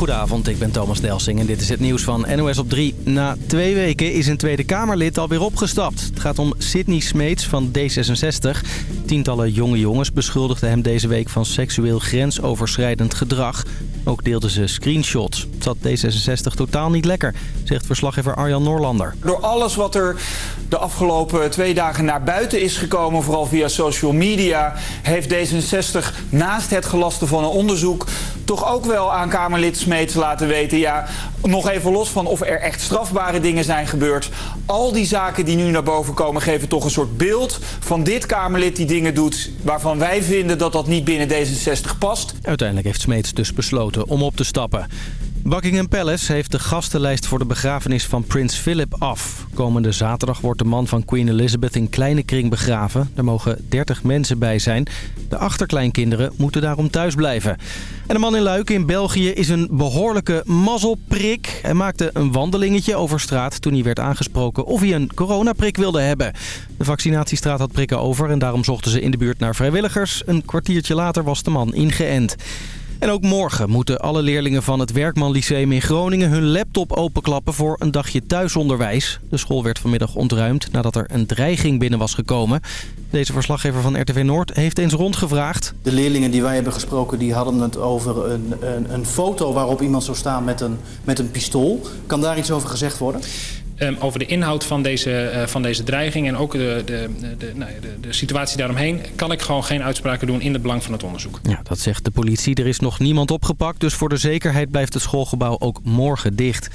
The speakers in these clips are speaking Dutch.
Goedenavond, ik ben Thomas Delsing en dit is het nieuws van NOS op 3. Na twee weken is een Tweede Kamerlid alweer opgestapt. Het gaat om Sidney Smeets van D66. Tientallen jonge jongens beschuldigden hem deze week van seksueel grensoverschrijdend gedrag. Ook deelden ze screenshots. Het zat D66 totaal niet lekker, zegt verslaggever Arjan Noorlander. Door alles wat er de afgelopen twee dagen naar buiten is gekomen, vooral via social media, heeft D66 naast het gelasten van een onderzoek toch ook wel aan Kamerlid Smeets laten weten... ja, nog even los van of er echt strafbare dingen zijn gebeurd... al die zaken die nu naar boven komen geven toch een soort beeld van dit Kamerlid die dingen doet... waarvan wij vinden dat dat niet binnen D66 past. Uiteindelijk heeft Smeets dus besloten om op te stappen. Buckingham Palace heeft de gastenlijst voor de begrafenis van prins Philip af. Komende zaterdag wordt de man van Queen Elizabeth in kleine kring begraven. Er mogen 30 mensen bij zijn. De achterkleinkinderen moeten daarom thuis blijven. En de man in Luik in België is een behoorlijke mazzelprik. Hij maakte een wandelingetje over straat toen hij werd aangesproken of hij een coronaprik wilde hebben. De vaccinatiestraat had prikken over en daarom zochten ze in de buurt naar vrijwilligers. Een kwartiertje later was de man ingeënt. En ook morgen moeten alle leerlingen van het Werkman Lyceum in Groningen hun laptop openklappen voor een dagje thuisonderwijs. De school werd vanmiddag ontruimd nadat er een dreiging binnen was gekomen. Deze verslaggever van RTV Noord heeft eens rondgevraagd. De leerlingen die wij hebben gesproken die hadden het over een, een, een foto waarop iemand zou staan met een, met een pistool. Kan daar iets over gezegd worden? Um, over de inhoud van deze, uh, van deze dreiging en ook de, de, de, nou, de, de situatie daaromheen... kan ik gewoon geen uitspraken doen in het belang van het onderzoek. Ja, dat zegt de politie. Er is nog niemand opgepakt, dus voor de zekerheid blijft het schoolgebouw ook morgen dicht.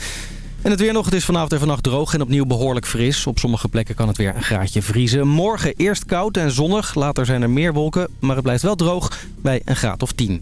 En het weer nog. Het is vanavond en vannacht droog en opnieuw behoorlijk fris. Op sommige plekken kan het weer een graadje vriezen. Morgen eerst koud en zonnig. Later zijn er meer wolken, maar het blijft wel droog bij een graad of 10.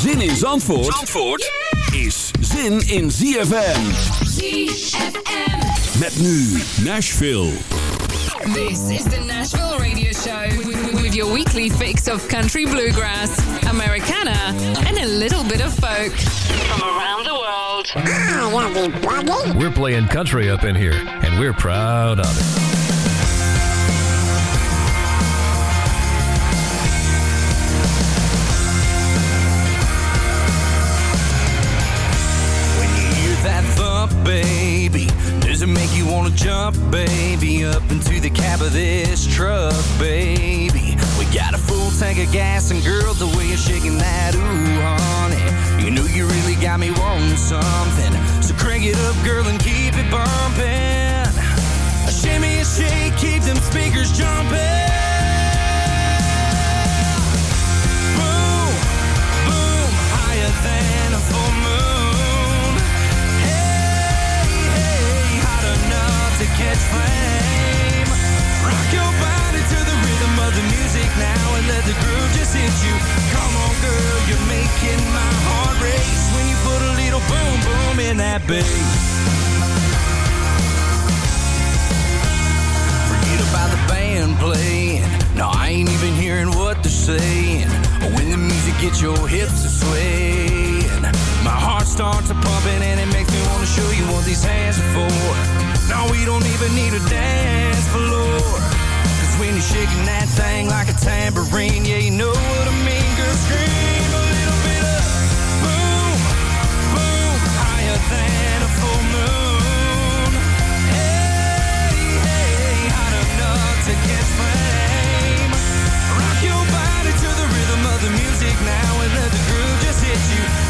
Zin in Zandvoort, Zandvoort is zin in ZFM. ZFM. Met nu Nashville. This is the Nashville Radio Show with your weekly fix of country bluegrass, Americana, and a little bit of folk from around the world. We're playing country up in here, and we're proud of it. Baby. Does it make you wanna jump, baby Up into the cab of this truck, baby? We got a full tank of gas And girl, the way you're shaking that, ooh, honey. You know you really got me wanting something. So crank it up, girl, and keep it bumping. A shimmy and shake, keep them speakers jumping. Boom, boom, higher than flame. Rock your body to the rhythm of the music now and let the groove just hit you. Come on, girl, you're making my heart race when you put a little boom boom in that bass. Forget about the band playing. No, I ain't even hearing what they're saying. When the music gets your hips a swaying, my heart starts a pumping and it makes me wanna show you what these hands are for. No, we don't even need a dance floor. Cause when you're shaking that thing like a tambourine, yeah, you know what I mean, girl, scream a little bit of boom, boom, higher than a full moon. Hey, hey, hot enough to catch flame. Rock your body to the rhythm of the music now and let the groove just hit you.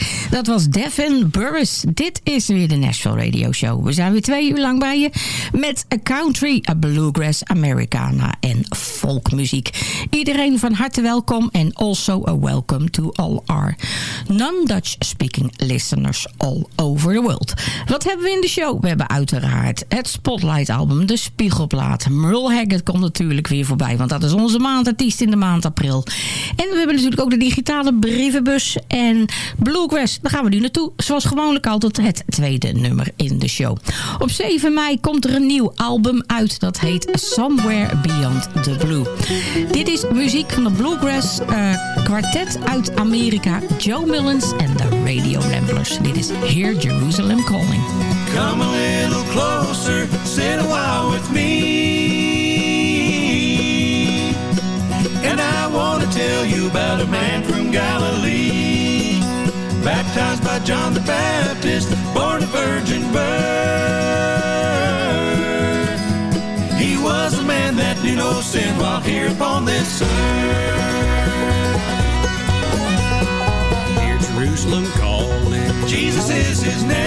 Dat was Devin Burris. Dit is weer de Nashville Radio Show. We zijn weer twee uur lang bij je met a country, a bluegrass, Americana en folkmuziek. Iedereen van harte welkom en also a welcome to all our non-Dutch speaking listeners all over the world. Wat hebben we in de show? We hebben uiteraard het Spotlight album, de Spiegelplaat. Merle Haggard komt natuurlijk weer voorbij, want dat is onze maandartiest in de maand april. En we hebben natuurlijk ook de digitale brievenbus en Bluegrass. Daar gaan we nu naartoe. Zoals gewoonlijk altijd het tweede nummer in de show. Op 7 mei komt er een nieuw album uit. Dat heet Somewhere Beyond the Blue. Dit is muziek van de Bluegrass uh, kwartet uit Amerika. Joe Millens en de Radio Ramblers. Dit is Hear Jerusalem Calling. Come a little closer, sit a while with me. And I want to tell you about a man from Galilee. Baptized by John the Baptist, born a virgin birth. He was a man that knew no sin while here upon this earth. Hear Jerusalem calling. Jesus is his name.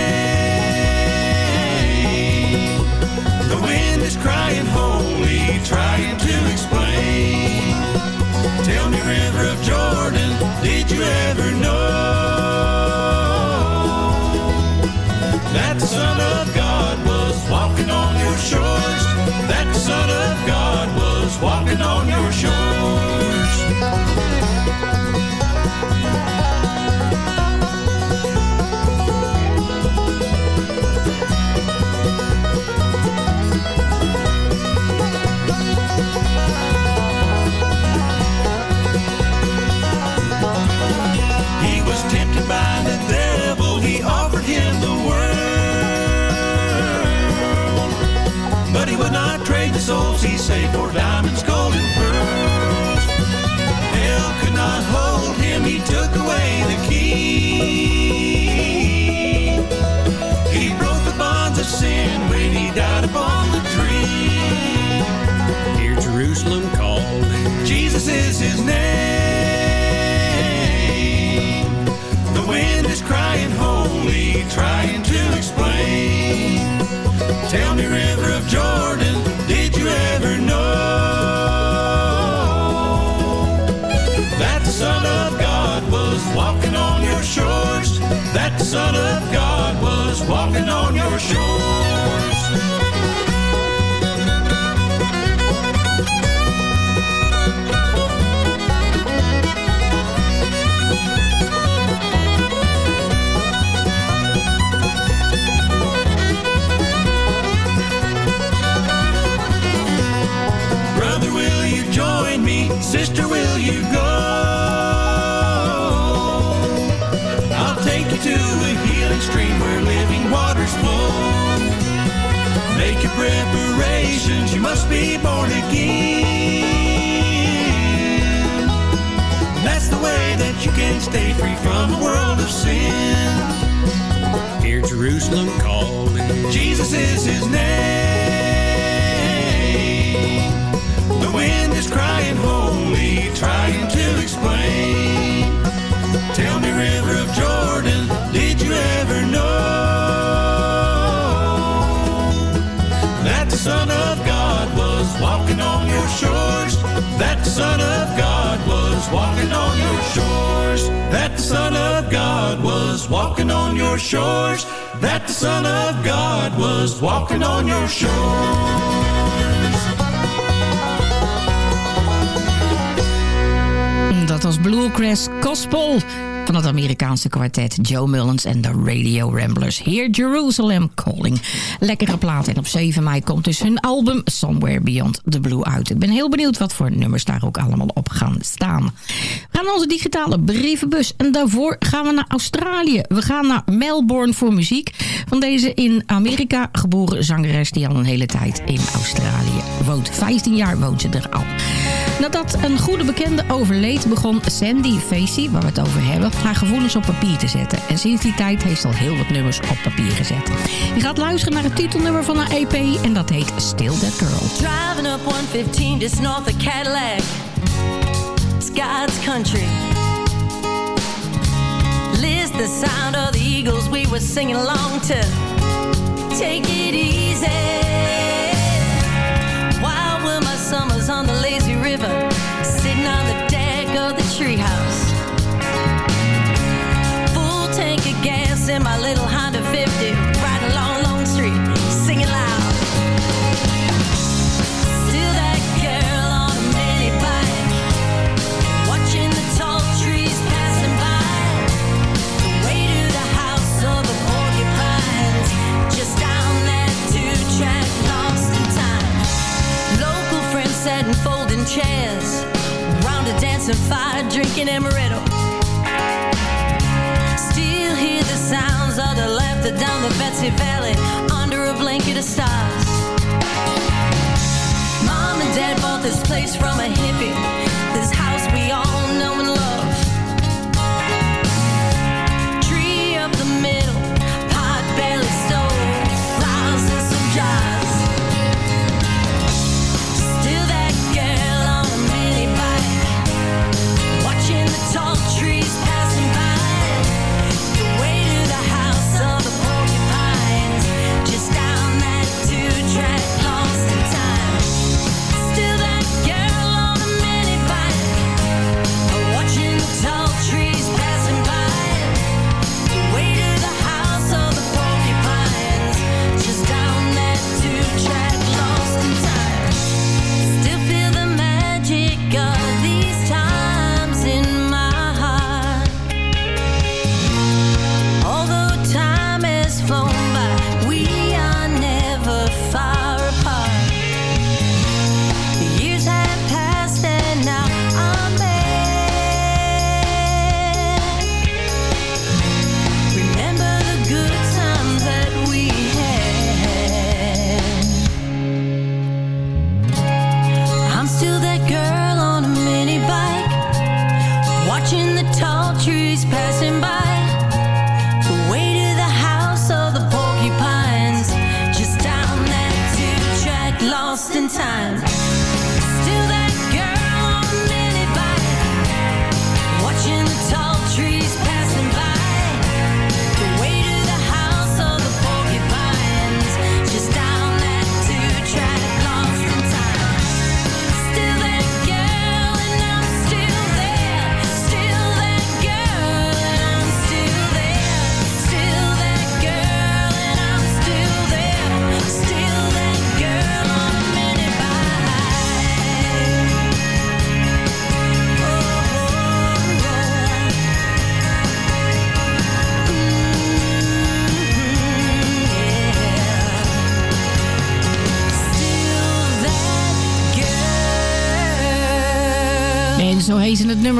The wind is crying holy, trying to explain. Tell me, River of Jordan, did you ever know sun souls he saved for diamonds, gold, and pearls. Hell could not hold him, he took away the key. He broke the bonds of sin when he died upon the tree. Hear Jerusalem calling. Jesus is his name. Son of God was walking on your shores. Brother, will you join me? Sister, will you go? Your preparations, you must be born again. That's the way that you can stay free from the world of sin. Hear Jerusalem calling. Jesus is his name. The wind is crying holy, trying to explain. Tell me, River of Jordan, did you ever know walking on your shores? That Son of God was walking on your shores. That Son of God was walking on your shores. That Son of God was walking on your shores. Dat was Bluegrass Gospel van het Amerikaanse kwartet Joe Mullins en de Radio Ramblers. Heer Jerusalem Calling. Lekkere plaat. En op 7 mei komt dus hun album Somewhere Beyond the Blue uit. Ik ben heel benieuwd wat voor nummers daar ook allemaal op gaan staan. We gaan naar onze digitale brievenbus. En daarvoor gaan we naar Australië. We gaan naar Melbourne voor muziek. Van deze in Amerika geboren zangeres die al een hele tijd in Australië woont. 15 jaar woont ze er al. Nadat een goede bekende overleed, begon Sandy Facey, waar we het over hebben, haar gevoelens op papier te zetten. En sinds die tijd heeft ze al heel wat nummers op papier gezet. Je gaat luisteren naar het titelnummer van haar EP en dat heet Still That Girl. Driving up 115 just north of Cadillac. God's country. the sound of the eagles we were singing along to. Take it easy. My on the lazy river, sitting on the deck of the treehouse. Full tank of gas in my little Honda 50, chairs, round a dancing fire, drinking amaretto. Still hear the sounds of the laughter down the Betsy Valley, under a blanket of stars. Mom and Dad bought this place from a hippie.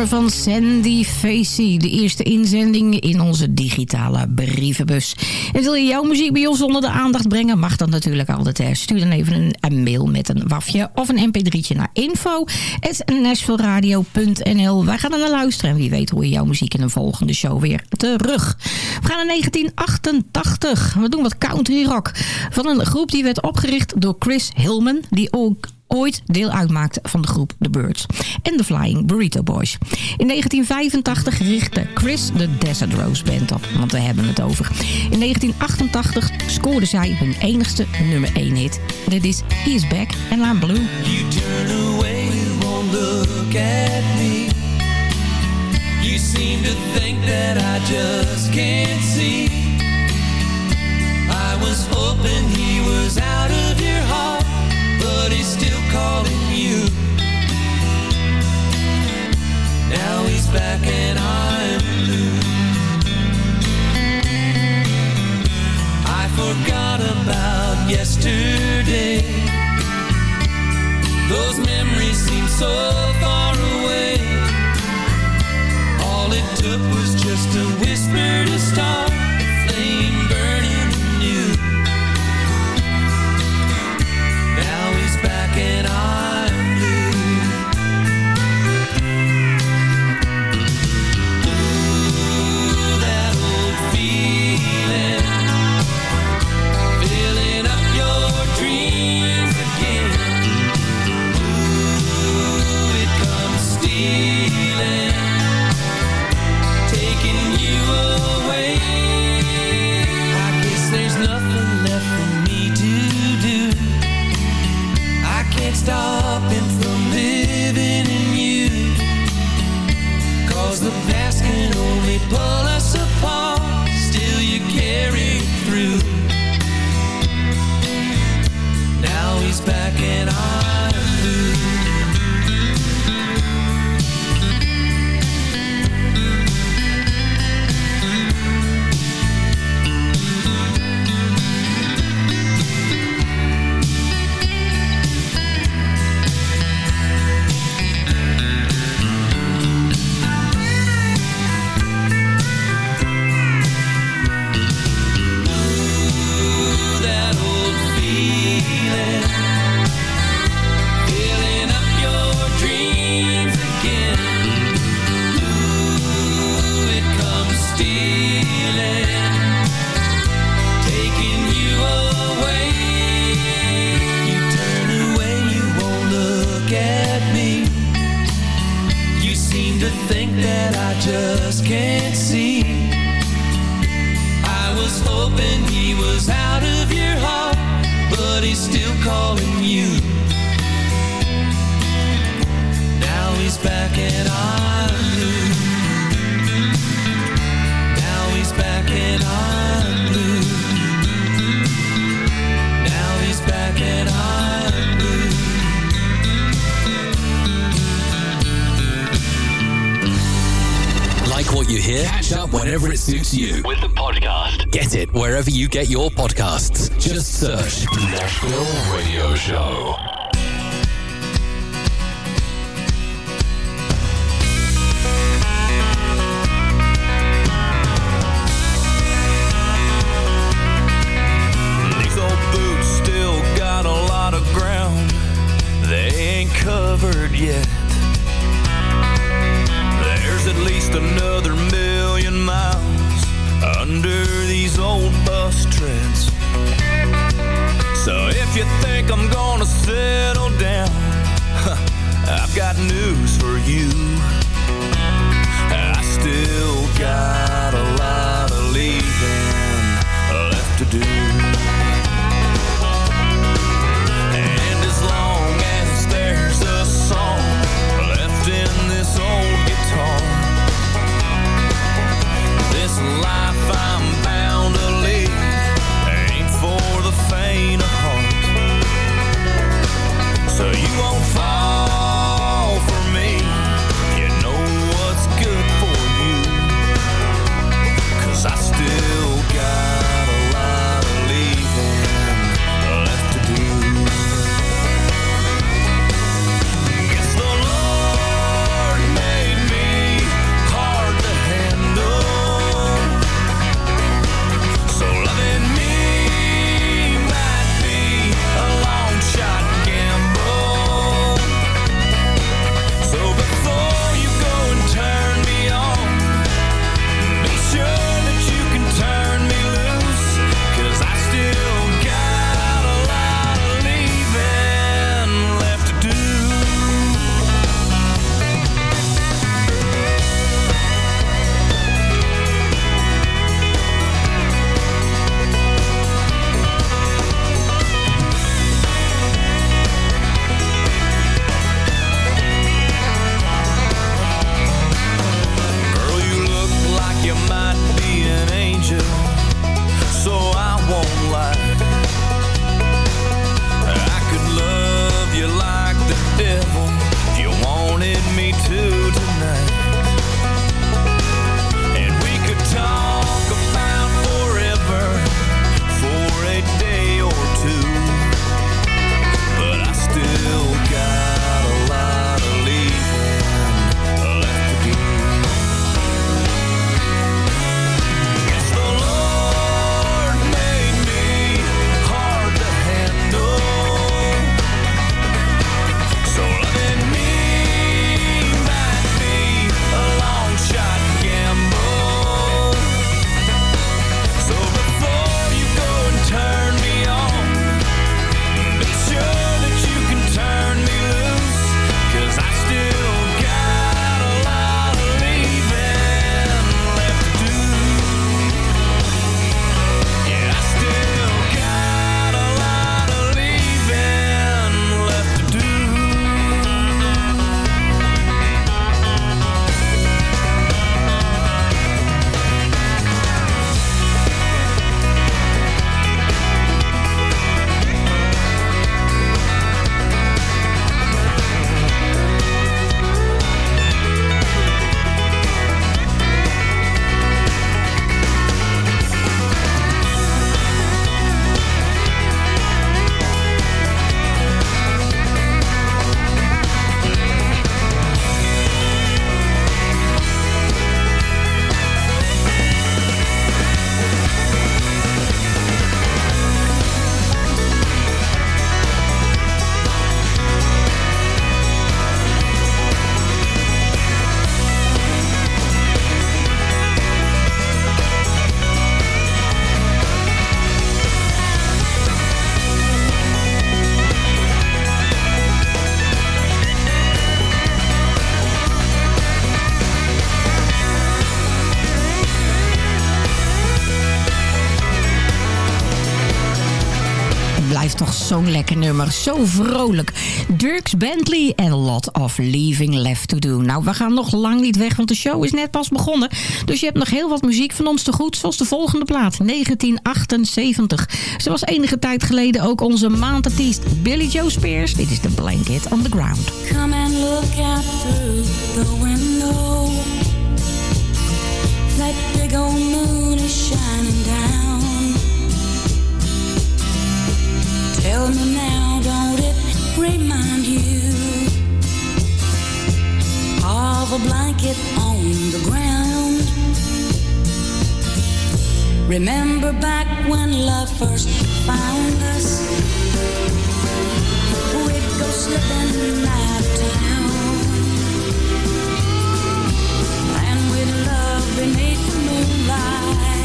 Van Sandy Facey. De eerste inzending in onze digitale brievenbus. En wil je jouw muziek bij ons onder de aandacht brengen? Mag dat natuurlijk altijd. Stuur dan even een, een mail met een wafje of een mp3'tje naar info.nashvilleradio.nl Wij gaan er naar luisteren. En wie weet hoor je jouw muziek in een volgende show weer terug. We gaan naar 1988. We doen wat country rock. Van een groep die werd opgericht door Chris Hillman. Die ook deel uitmaakte van de groep The Birds en de Flying Burrito Boys. In 1985 richtte Chris de Desert Rose Band op, want we hebben het over. In 1988 scoorde zij hun enigste nummer 1 hit. Dit is He's Back and I'm Blue. You turn away, won't look at me. You seem to think that I just can't see. I was hoping he was out of your heart, but he's still calling you. Now he's back and I'm blue. I forgot about yesterday. Those memories seem so far you hear? Catch up whenever it suits you with the podcast. Get it wherever you get your podcasts. Just search Nashville Radio Show. These old boots still got a lot of ground they ain't covered yet. If you think I'm gonna settle down, I've got news for you. I still got a lot of leaving left to do. Nummer. Zo vrolijk. Dirks Bentley en Lot of Leaving Left to Do. Nou, we gaan nog lang niet weg, want de show is net pas begonnen. Dus je hebt nog heel wat muziek van ons te goed, zoals de volgende plaat. 1978. Ze was enige tijd geleden ook onze maandartiest Billy Joe Spears. Dit is The Blanket on the Ground. Come and look out the window. That shining Tell me now, don't it remind you of a blanket on the ground? Remember back when love first found us? We'd go out of town, and we'd love beneath the moonlight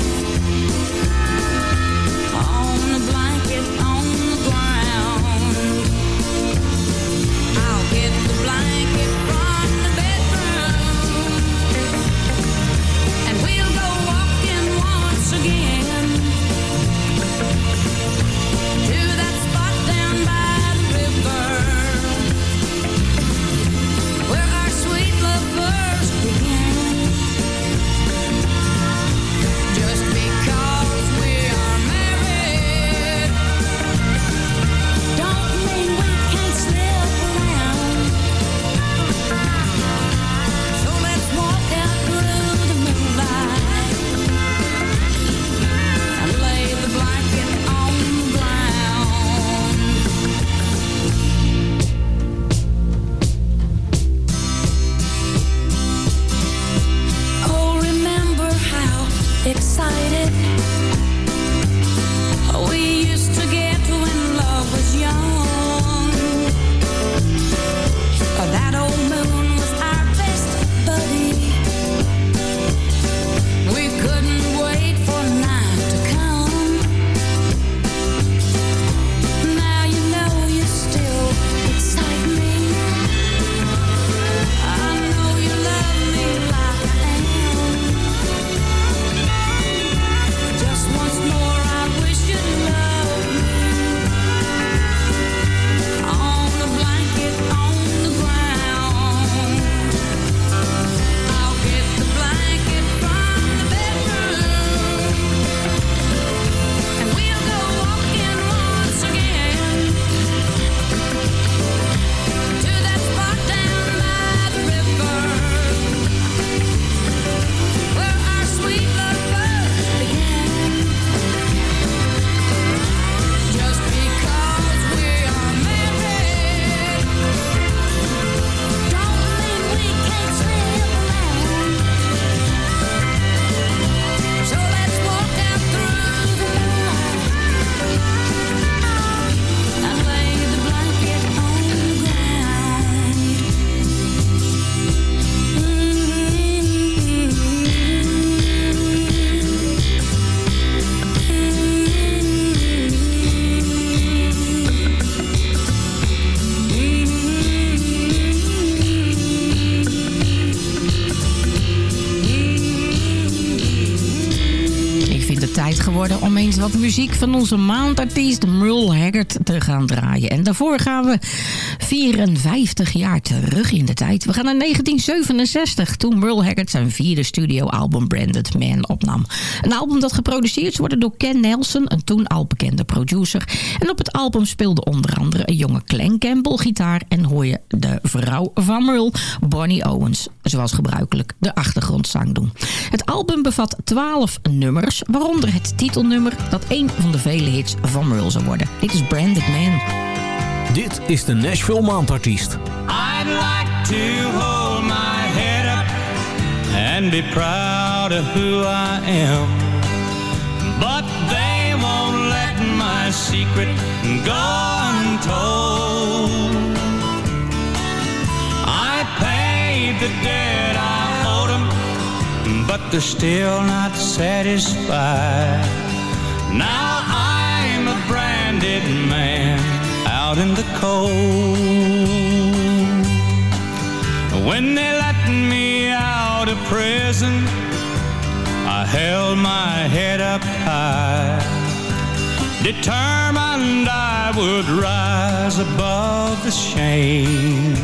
muziek van onze maandartiest Merle Haggard te gaan draaien. En daarvoor gaan we 54 jaar terug in de tijd. We gaan naar 1967, toen Merle Haggard zijn vierde studioalbum Branded Man opnam. Een album dat geproduceerd worden door Ken Nelson, een toen al bekende producer. En op het album speelde onder andere een jonge Glenn Campbell gitaar... en hoor je de vrouw van Merle, Bonnie Owens, zoals gebruikelijk de achtergrondzang doen. Het album bevat 12 nummers, waaronder het titelnummer... dat een van de vele hits van Merle zou worden. Dit is Branded Man. Dit is de Nashville Maandartiest. I'd like to hold my head up and be proud of who I am. But they won't let my secret go untold. I paid the debt I owed 'em, but they're still not satisfied. Now I'm a branded man out in the cold. When they let me out of prison, held my head up high. determined I would rise above the shame.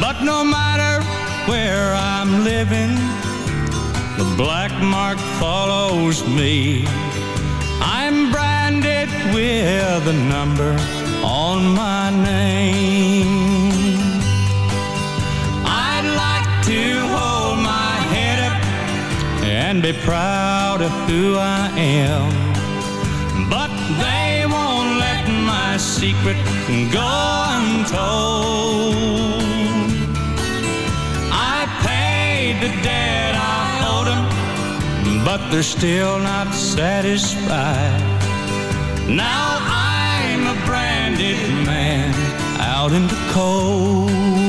But no matter where I'm living, the black mark follows me. I'm branded with a number on my name. Be proud of who I am. But they won't let my secret go untold. I paid the debt I owed them, but they're still not satisfied. Now I'm a branded man out in the cold.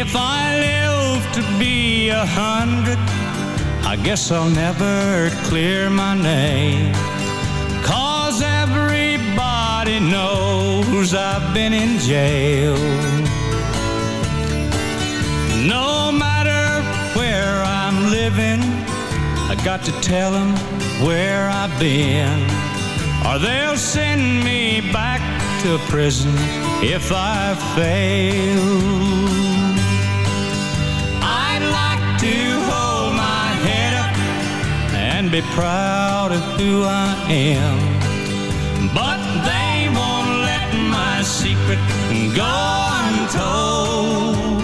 If I live to be a hundred, I guess I'll never clear my name. Cause everybody knows I've been in jail. No matter where I'm living, I got to tell them where I've been. Or they'll send me back to prison if I fail. Be proud of who I am. But they won't let my secret go untold.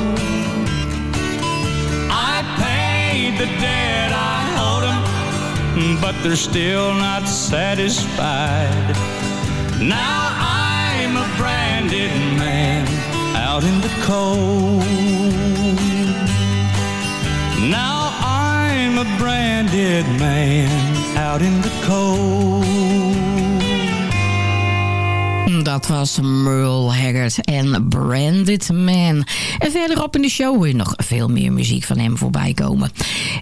I paid the debt I owed them, but they're still not satisfied. Now I'm a branded man out in the cold. Now I'm a branded man out in the cold. Dat was Merle Haggard en Branded Man. En verderop in de show je nog veel meer muziek van hem voorbij komen.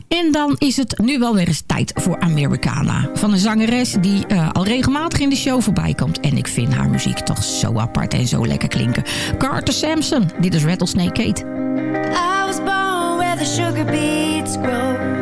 En dan is het nu wel weer eens tijd voor Americana. Van een zangeres die uh, al regelmatig in de show voorbij komt. En ik vind haar muziek toch zo apart en zo lekker klinken. Carter Sampson, dit is Rattlesnake Kate. I was born where the sugar beets grow.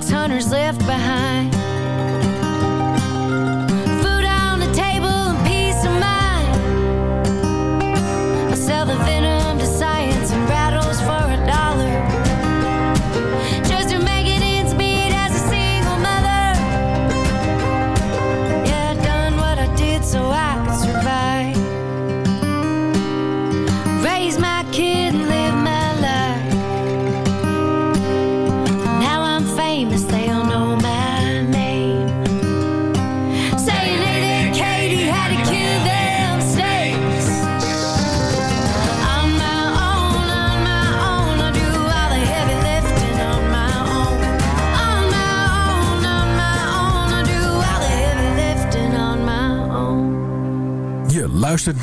hunters left behind.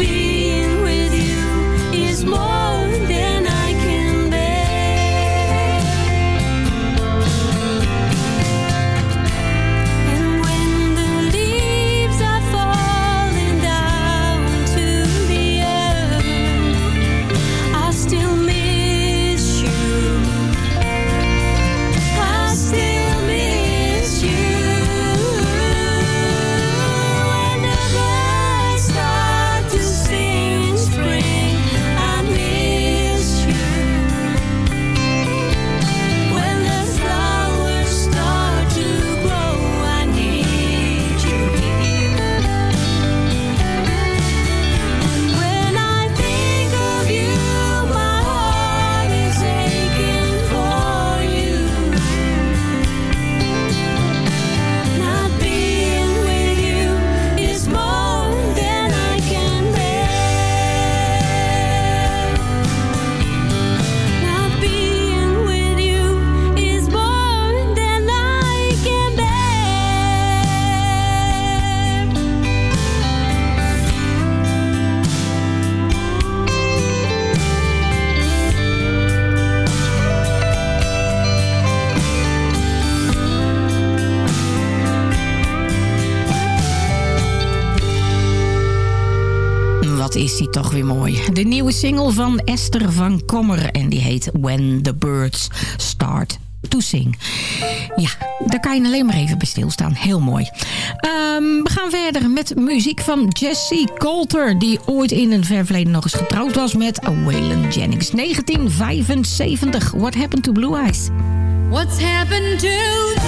be single van Esther van Kommer. En die heet When the Birds Start to Sing. Ja, daar kan je alleen maar even bij stilstaan. Heel mooi. Ehm, we gaan verder met muziek van Jessie Coulter... die ooit in een ver verleden nog eens getrouwd was met Waylon Jennings. 1975. What happened to Blue Eyes? What's happened to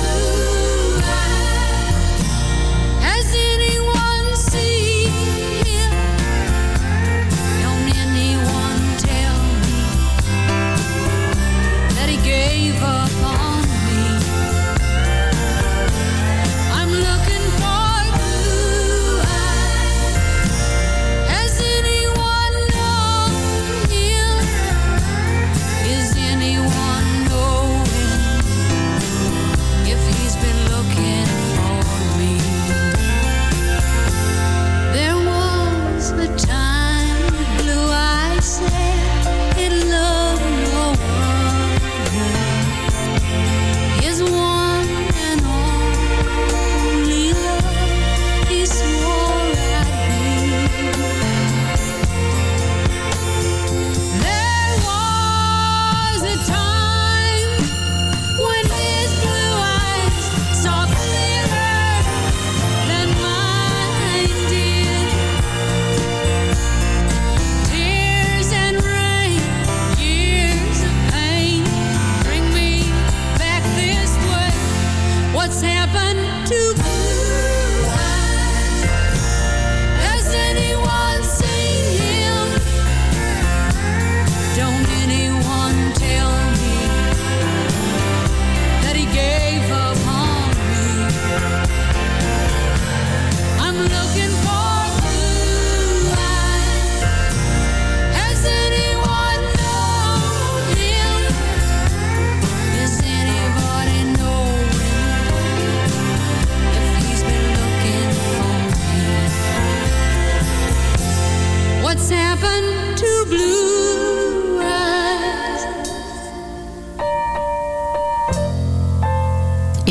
What's happened to blue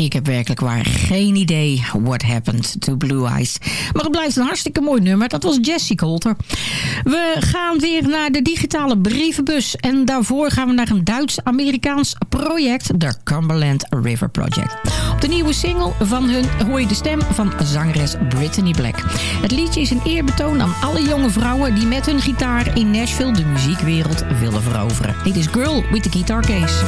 Ik heb werkelijk waar geen idee what happened to Blue Eyes. Maar het blijft een hartstikke mooi nummer. Dat was Jessie Coulter. We gaan weer naar de digitale brievenbus. En daarvoor gaan we naar een Duits-Amerikaans project. De Cumberland River Project. Op de nieuwe single van hun hoor je de stem van zangeres Brittany Black. Het liedje is een eerbetoon aan alle jonge vrouwen... die met hun gitaar in Nashville de muziekwereld willen veroveren. Dit is Girl with the Guitar Case.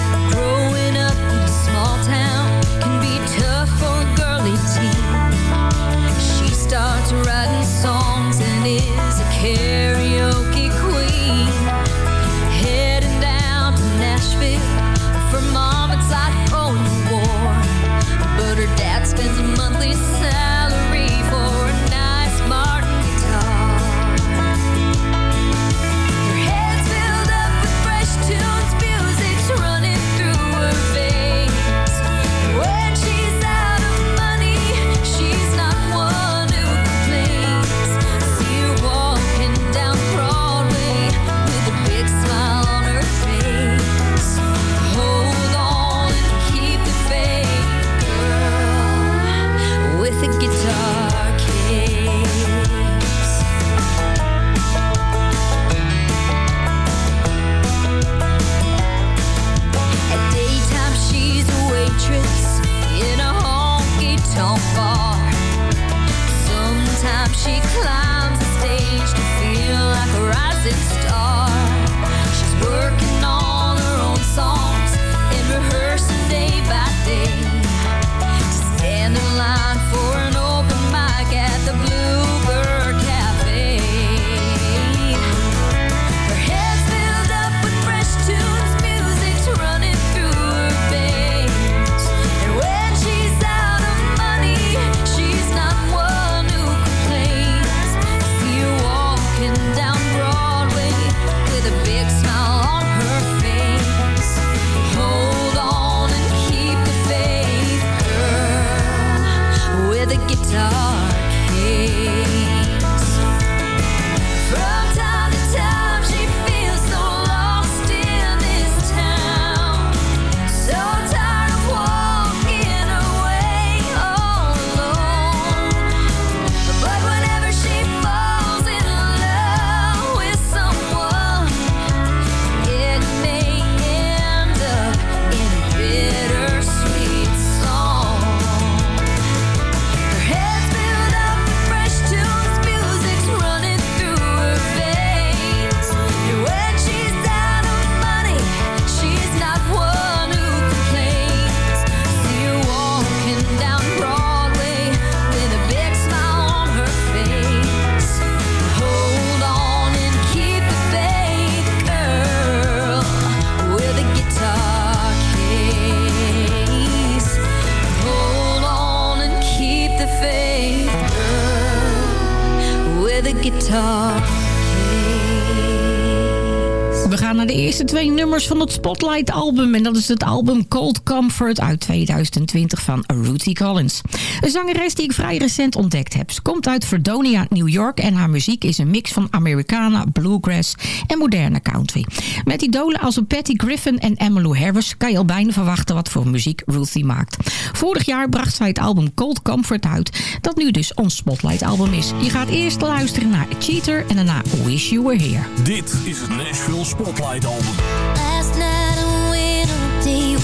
Van het Spotlight-album. En dat is het album Cold Comfort uit 2020 van Ruthie Collins. Een zangeres die ik vrij recent ontdekt heb. Ze komt uit Fredonia, New York. En haar muziek is een mix van Americana, bluegrass en moderne country. Met idolen als Patty Griffin en Emmylou Harris... kan je al bijna verwachten wat voor muziek Ruthie maakt. Vorig jaar bracht zij het album Cold Comfort uit. Dat nu dus ons Spotlight-album is. Je gaat eerst luisteren naar Cheater en daarna Wish You Were Here. Dit is het Nashville Spotlight Album.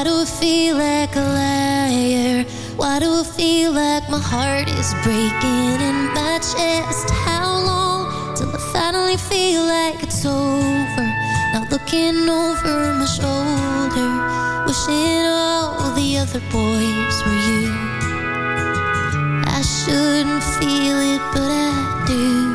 Why do I feel like a liar? Why do I feel like my heart is breaking in my chest? How long till I finally feel like it's over? Now looking over my shoulder, wishing all the other boys were you. I shouldn't feel it, but I do.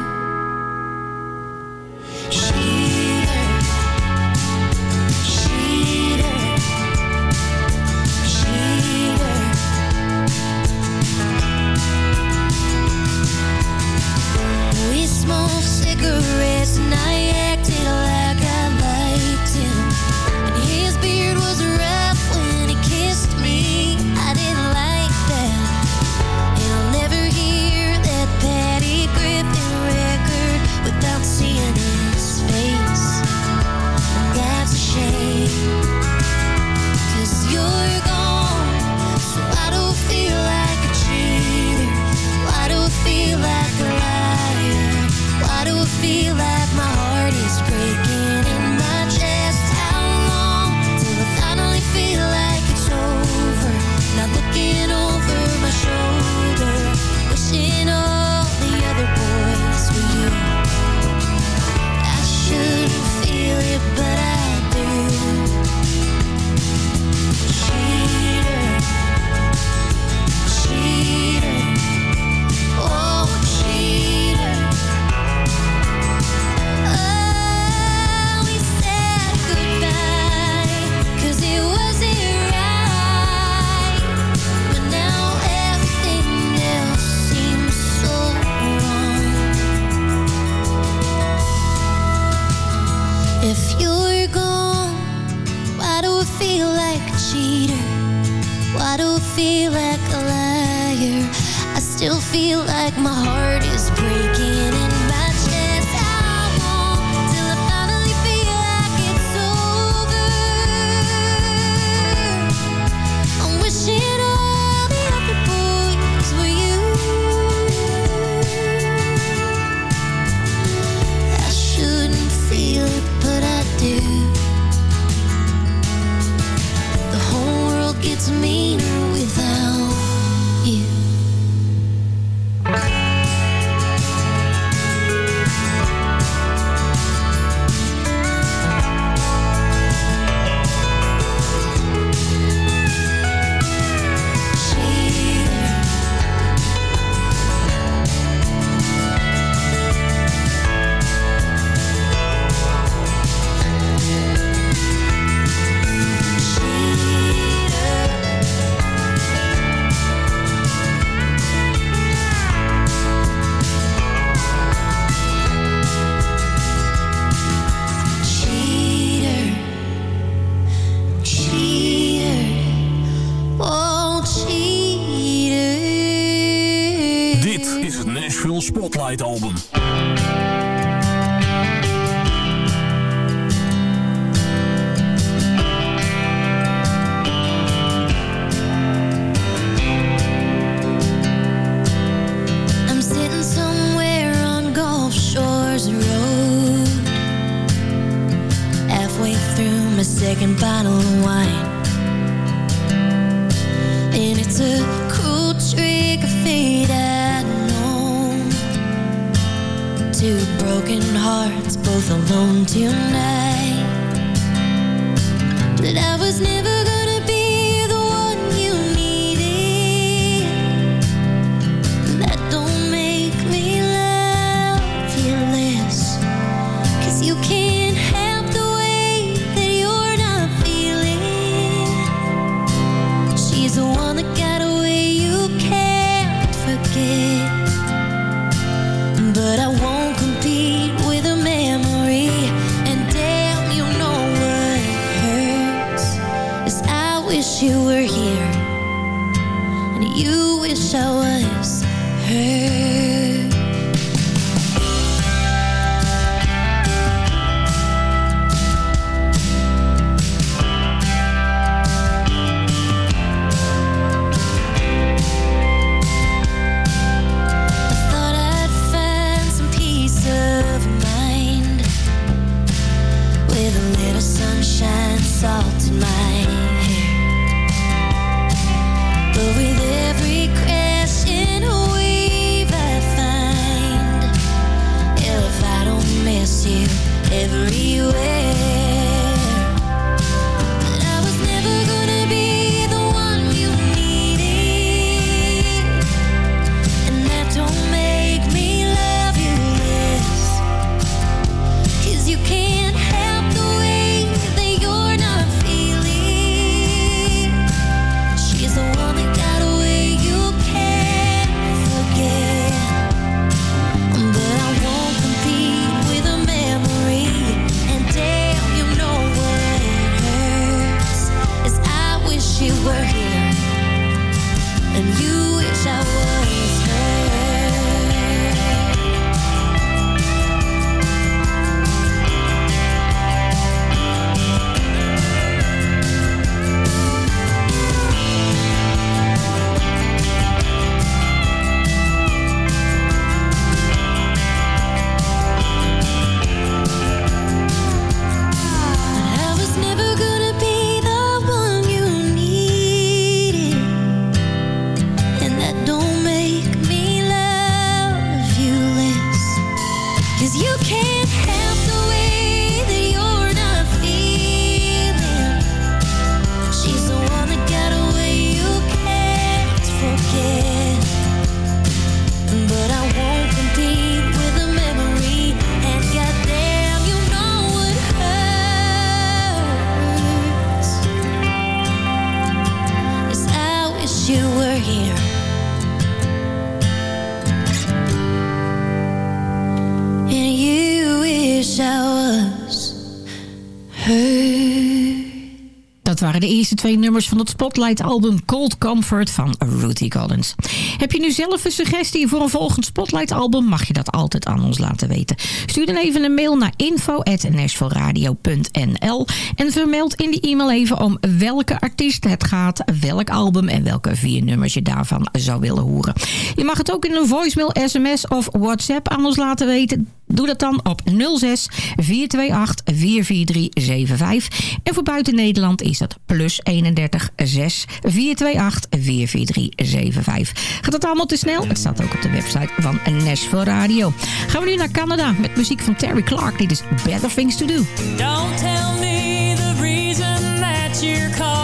twee nummers van het Spotlight-album Cold Comfort van Ruthie Collins. Heb je nu zelf een suggestie voor een volgend Spotlight-album? Mag je dat altijd aan ons laten weten. Stuur dan even een mail naar info.nashvilleradio.nl en vermeld in die e-mail even om welke artiest het gaat, welk album en welke vier nummers je daarvan zou willen horen. Je mag het ook in een voicemail, sms of WhatsApp aan ons laten weten. Doe dat dan op 06 428 44375. En voor buiten Nederland is dat plus 31 6 428 44375. Gaat dat allemaal te snel? Het staat ook op de website van Nashville Radio. Gaan we nu naar Canada met muziek van Terry Clark. Dit is Better Things to Do. Don't tell me the reason that you're calling.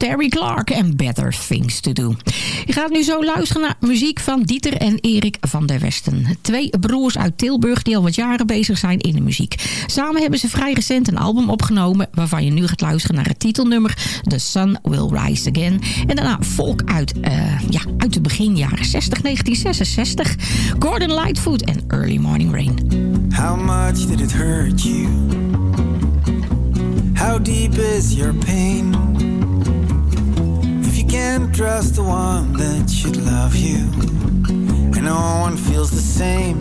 Terry Clark en Better Things to Do. Je gaat nu zo luisteren naar muziek van Dieter en Erik van der Westen. Twee broers uit Tilburg die al wat jaren bezig zijn in de muziek. Samen hebben ze vrij recent een album opgenomen... waarvan je nu gaat luisteren naar het titelnummer The Sun Will Rise Again. En daarna volk uit, uh, ja, uit de begin jaren 60, 1966. Gordon Lightfoot en Early Morning Rain. How much did it hurt you? How deep is your pain? Can't trust the one that should love you. And no one feels the same.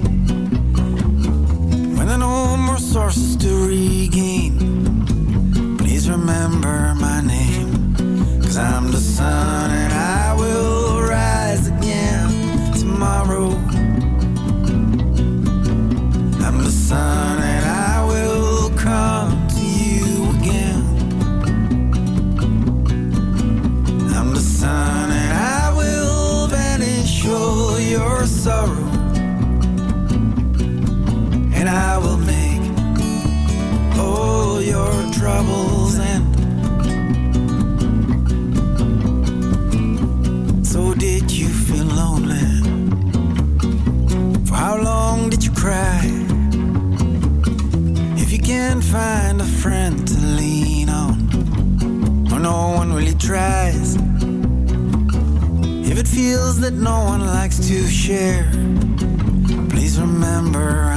When there are no more sources to regain Please remember my name. Cause I'm the sun and I will rise again tomorrow. I'm the sun sorrow. And I will make all your troubles end. So did you feel lonely? For how long did you cry? If you can't find a friend to lean on, or no one really tries, if it feels that no one share. Please remember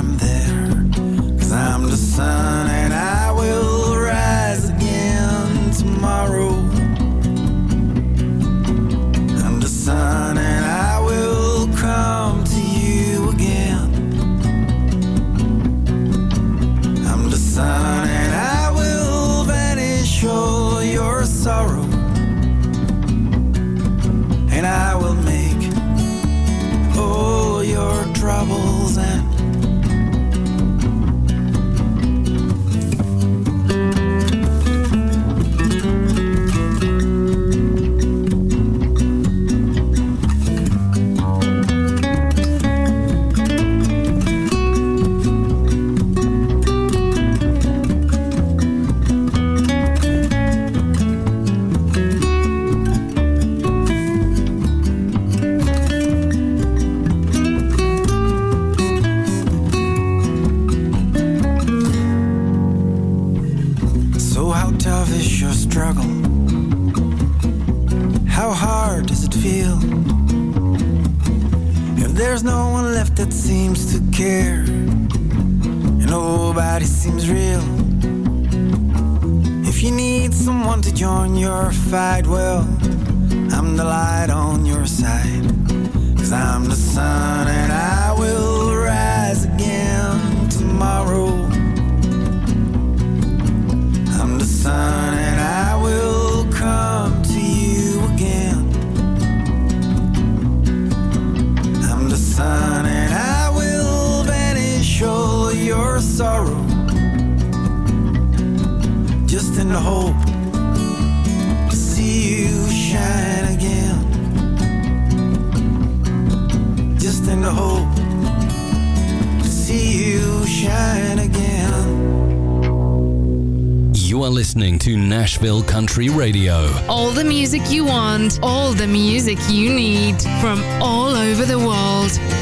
Nashville Country Radio. All the music you want, all the music you need from all over the world.